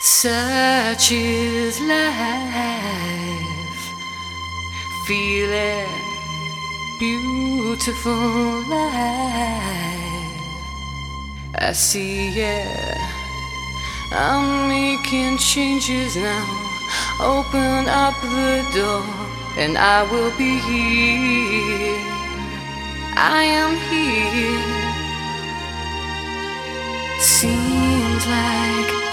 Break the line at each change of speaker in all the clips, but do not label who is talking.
Such is life. Feel it, beautiful life. I see it. I'm making changes now. Open up the door, and I will be here. I am here. Seems like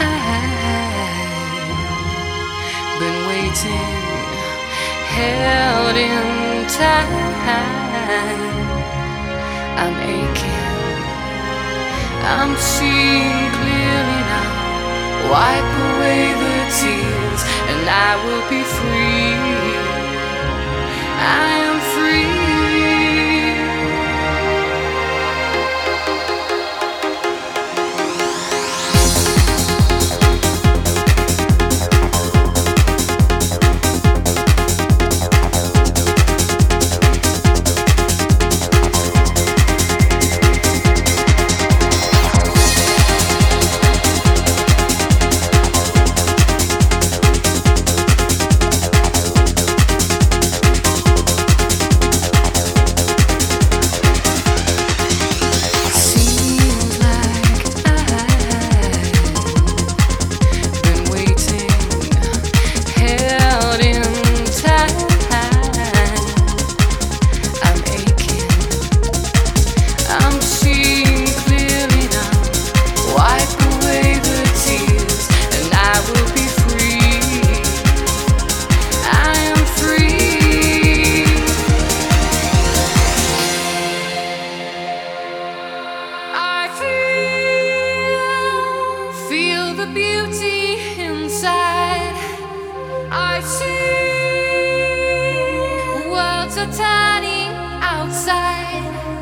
waiting, held in time. I'm aching, I'm seeing clearly now. Wipe away the tears, and I will be tiny outside.